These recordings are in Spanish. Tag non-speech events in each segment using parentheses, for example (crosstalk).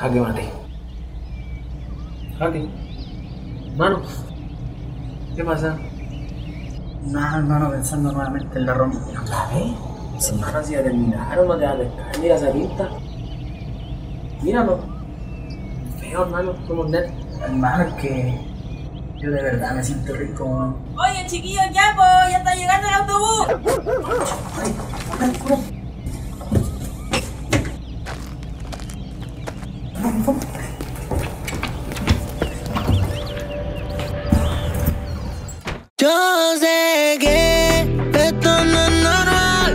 jaque mate. Jaque. Mano, ¿qué pasa? Nada, hermano, pensando nuevamente en la ronda. Ves? Sí. Hermano, si ya terminaron, no te vas a pescar, mira esa pinta. Míralo. Feo, hermano, como un Hermano, que yo de verdad me siento rico. Oye, chiquillos, ya, pues, ya está llegando el autobús. Ay, ay, ay. Yo sé que esto no es normal,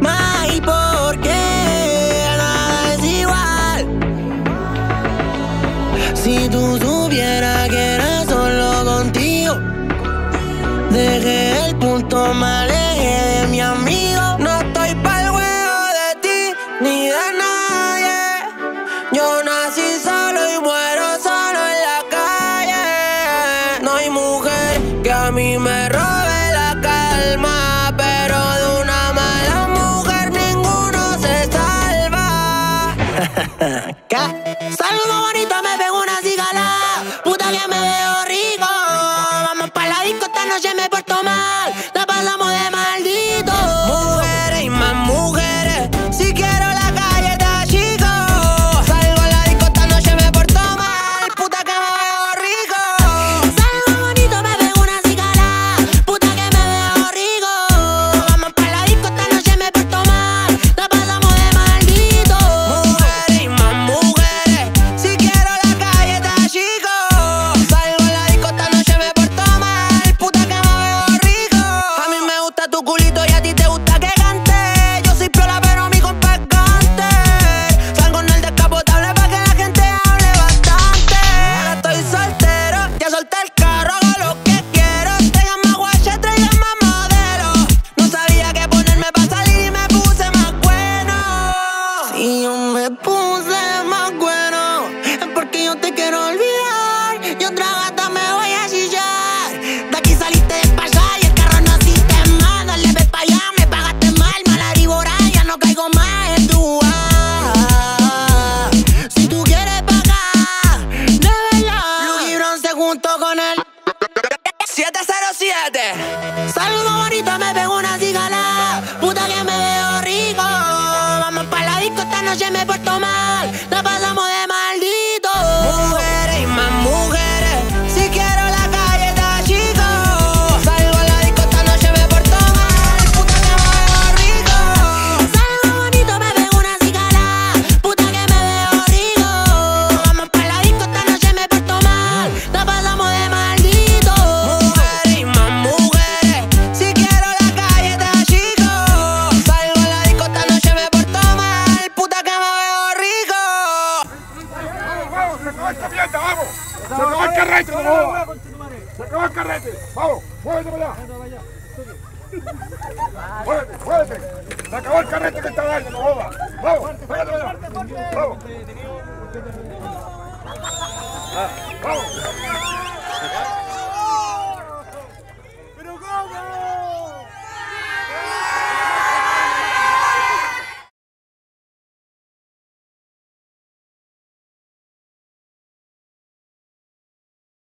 más porque nada es igual. Si tú supieras que era solo contigo, dejé el punto mal de mi amigo. No hay mujer que a mí me robe la calma, pero de una mala mujer ninguno se salva. (laughs) ¿Qué? Salgo bonito, me pego una cigala. Puta que me veo rico. Vamos para la disco, esta noche me porto mal. esta fiesta, vamos. Se acabó el carrete, Se acabó el carrete. Vamos, muévete para allá. Muévete, muévete. Se acabó el carrete que está dando, no joda. Vamos, muévete para allá. Vamos. Ah, vamos.